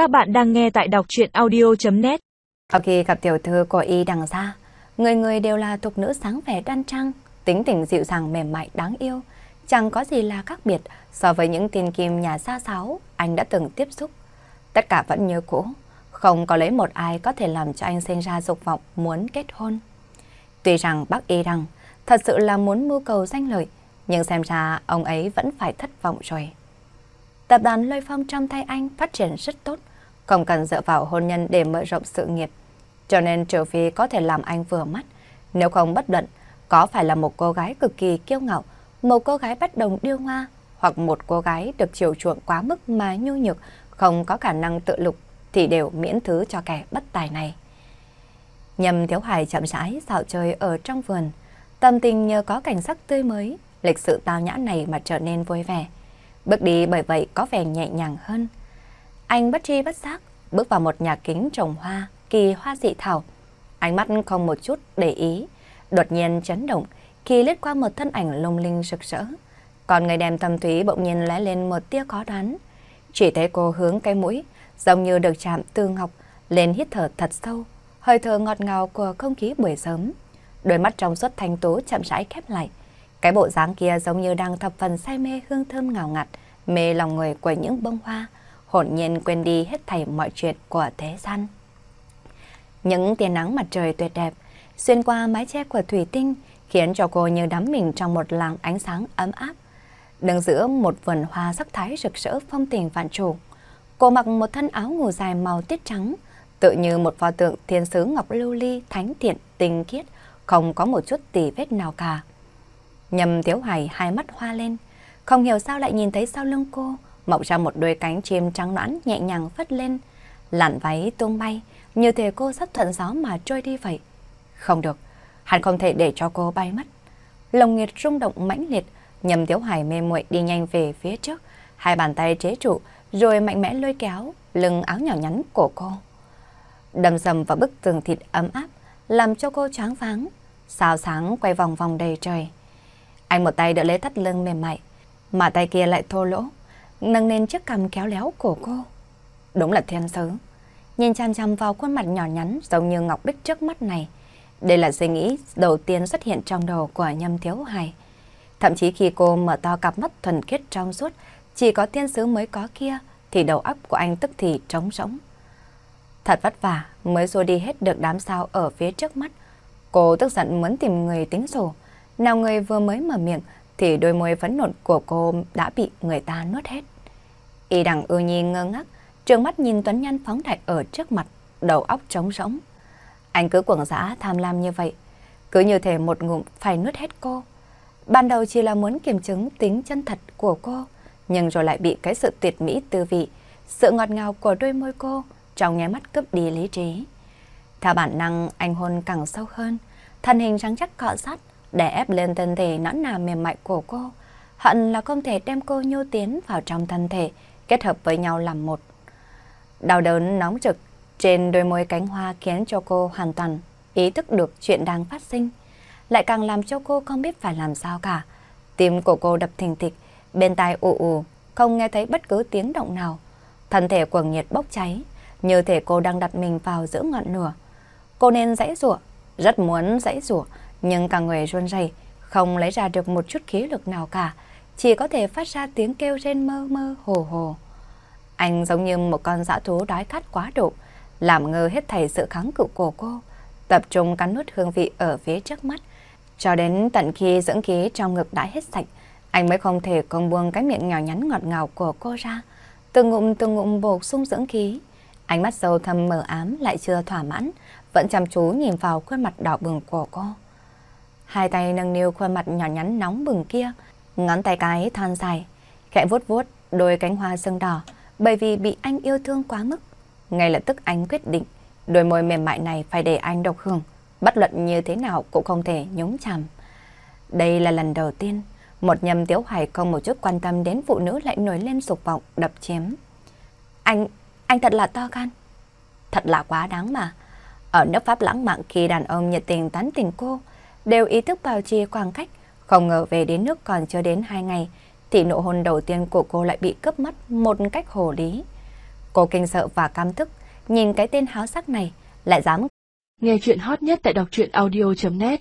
Các bạn đang nghe tại đọc chuyện audio.net Sau khi gặp tiểu thư của y đằng ra, người người đều là thuộc nữ sáng vẻ đan trăng, tính tình dịu dàng mềm mại đáng yêu, chẳng có gì là khác biệt so với những tiền kim nhà xa xáo anh đã từng tiếp xúc. Tất cả vẫn như cũ, không có lấy một ai có thể làm cho anh sinh ra dục vọng muốn kết hôn. Tuy rằng bác y rằng thật sự là muốn mưu cầu danh lợi, nhưng xem ra ông ấy vẫn phải thất vọng rồi. Tập đoàn Lôi Phong trong tay anh phát triển rất tốt, không cần dựa vào hôn nhân để mở rộng sự nghiệp. Cho nên trừ phi có thể làm anh vừa mắt, nếu không bất luận có phải là một cô gái cực kỳ kiêu ngạo, một cô gái bắt đồng điêu hoa, hoặc một cô gái được chiều chuộng quá mức mà nhu nhược, không có khả năng tự lục, thì đều miễn thứ cho kẻ bất tài này. Nhầm Thiếu Hải chậm rãi dạo chơi ở trong vườn, tâm tình nhờ có cảnh sắc tươi mới, lịch sự tao nhã này mà trở nên vui vẻ. Bước đi bởi vậy có vẻ nhẹ nhàng hơn. Anh bất tri bất giác bước vào một nhà kính trồng hoa, kỳ hoa dị thảo. Ánh mắt không một chút để ý, đột nhiên chấn động khi lướt qua một thân ảnh lung linh rực rỡ. Còn người đem tâm thúy bỗng nhiên lóe lên một tia khó đoán. Chỉ thấy cô hướng cái mũi, giống như được chạm tư ngọc, lên hít thở thật sâu, hơi thở ngọt ngào của không khí buổi sớm. Đôi mắt trong suốt thanh tú chậm rãi khép lại. Cái bộ dáng kia giống như đang thập phần say mê hương thơm ngào ngạt, mê lòng người của những bông hoa, hồn nhiên quên đi hết thảy mọi chuyện của thế gian. Những tia nắng mặt trời tuyệt đẹp, xuyên qua mái che của thủy tinh, khiến cho cô như đắm mình trong một làng ánh sáng ấm áp. Đứng giữa một vườn hoa sắc thái rực rỡ phong tình vạn chủ, cô mặc một thân áo ngủ dài màu tiết trắng, tự như một pho tượng thiên sứ ngọc lưu ly thánh thiện tinh khiết, không có một chút tì vết nào cả. Nhầm Tiếu Hải hai mắt hoa lên, không hiểu sao lại nhìn thấy sau lưng cô mọc ra một đôi cánh chim trắng nõn nhẹ nhàng phất lên, lặn váy tung bay, như thể cô sắp thuận gió mà trôi đi vậy. Không được, hắn không thể để cho cô bay mất. Lồng nghiệt rung động mãnh liệt, nhầm Tiếu Hải mê muội đi nhanh về phía trước, hai bàn tay chế trụ, rồi mạnh mẽ lôi kéo lưng áo nhỏ nhắn của cô. Đâm sầm vào bức tường thịt ấm áp, làm cho cô choáng váng, sao sáng quay vòng vòng đầy trời. Anh một tay đỡ lấy thắt lưng mềm mại, mà tay kia lại thô lỗ, nâng lên chiếc cằm kéo léo của cô. Đúng là thiên sứ. Nhìn chăm chăm vào khuôn mặt nhỏ nhắn giống như ngọc bích trước mắt này. Đây là suy nghĩ đầu tiên xuất hiện trong đầu của nhâm thiếu hài. Thậm chí khi cô mở to cặp mắt thuần khiết trong suốt, chỉ có thiên sứ mới có kia, thì đầu óc của anh tức thì trống rỗng. Thật vất vả mới xua đi hết được đám sao ở phía trước mắt. Cô tức giận muốn tìm người tính sổ. Nào người vừa mới mở miệng thì đôi môi phấn nộn của cô đã bị người ta nuốt hết. Y đằng ưu nhi ngơ ngác, trường mắt nhìn Tuấn Nhân phóng đại ở trước mặt, đầu óc trống rỗng. Anh cứ quẩn giã tham lam như vậy, cứ như thể một ngụm phải nuốt hết cô. Ban đầu chỉ là muốn kiểm chứng tính chân thật của cô, nhưng rồi lại bị cái sự tuyệt mỹ tư vị, sự ngọt ngào của đôi môi cô trong nháy mắt cướp đi lý trí. Theo bản năng, anh hôn càng sâu hơn, thân hình rắn chắc cọ sát, để ép lên thân thể nõn nà mềm mại của cô. Hận là không thể đem cô nhô tiến vào trong thân thể, kết hợp với nhau làm một. Đau đớn nóng trực trên đôi môi cánh hoa khiến cho cô hoàn toàn ý thức được chuyện đang phát sinh. Lại càng làm cho cô không biết phải làm sao cả. Tim của cô đập thình thịch, bên tai ù ù, không nghe thấy bất cứ tiếng động nào. Thân thể cuồng nhiệt bốc cháy, như thể cô đang đặt mình vào giữa ngọn lửa. Cô nên dãy rủa, rất muốn dãy rủa, nhưng cả người run rẩy, không lấy ra được một chút khí lực nào cả, chỉ có thể phát ra tiếng kêu rên mơ mơ hồ hồ. Anh giống như một con dã thú đói khát quá độ, làm ngơ hết thảy sự kháng cự của cô, tập trung cắn nuốt hương vị ở phía trước mắt, cho đến tận khi dưỡng khí trong ngực đã hết sạch, anh mới không thể công buông cái miệng nhỏ nhắn ngọt ngào của cô ra, từng ngụm từng ngụm bổ sung dưỡng khí. Ánh mắt sâu thâm mờ ám lại chưa thỏa mãn, vẫn chăm chú nhìn vào khuôn mặt đỏ bừng của cô. Hai tay nâng niu khuôn mặt nhỏ nhắn nóng bừng kia, ngón tay cái thon dài, khẽ vuốt vuốt đôi cánh hoa sưng đỏ, bởi vì bị anh yêu thương quá mức. Ngay lập tức anh quyết định, đôi môi mềm mại này phải để anh độc hưởng, bất luận như thế nào cũng không thể nhúng chàm. Đây là lần đầu tiên, một nhầm tiếu hoài không một chút quan tâm đến phụ nữ lại nổi lên sục vọng đập chém. Anh, anh thật là to gan. Thật là quá đáng mà. Ở nước Pháp lãng mạn khi đàn ông nhiệt tình tán tình cô, đều ý thức bảo trì khoảng cách, không ngờ về đến nước còn chưa đến hai ngày, thì nụ hôn đầu tiên của cô lại bị cướp mất một cách hồ lý. Cô kinh sợ và cam thức, nhìn cái tên háo sắc này, lại dám. Nghe chuyện hot nhất tại đọc truyện audio.net